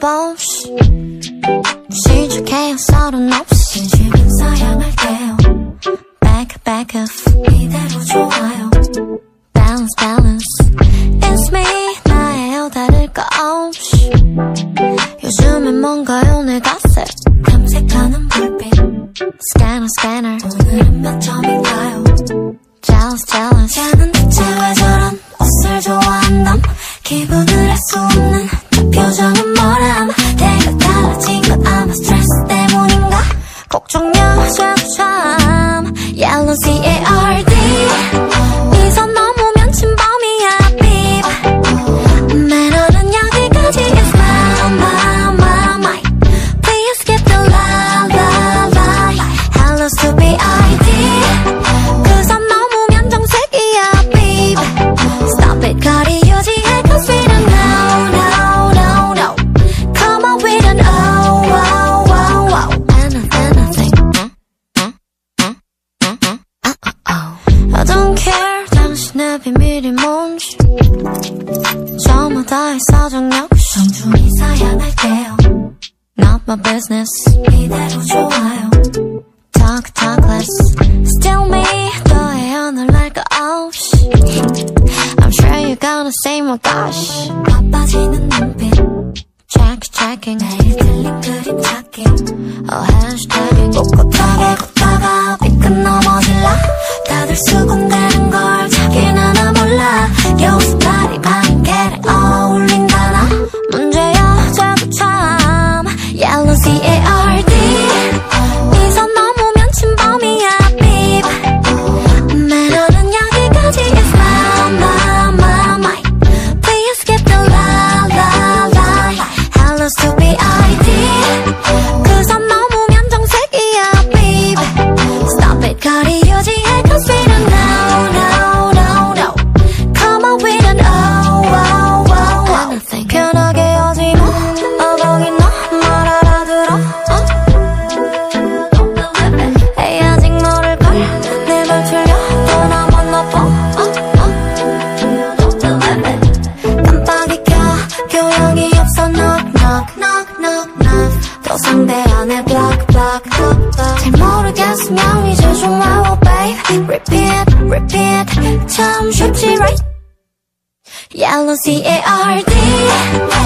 없이 시작해요 서른 없이 지금 사양할게요. Back back up. 이대로 좋아요. Balance balance. It's me 나예요 다를 거 없이. 요즘엔 뭔가요 내 갓에 탐색하는 불빛. Scanner scanner. 오늘은 몇 점인가요? Jealous jealous. 걔는 대체 왜 저런 옷을 좋아한담? 기분을 알 수 없는 그 표정은 당신의 비밀이 뭔지 저마다의 사정 역시 정중히 사양할게요 Not my business 이대로 좋아요 Talk talk less Still me 너의 오늘 날거 없이 I'm sure you're gonna say my gosh 바빠지는 눈빛 Check checking 매일 틀린 그림 찾기 Oh hashtagging 꿋꿋하게 걷다가 삐끗 넘어질라 다들 수군 또 상대 안에 block block block block 잘 모르겠으면 이제 좀 외워 babe repeat repeat 참 쉽지 right Yellow C-A-R-D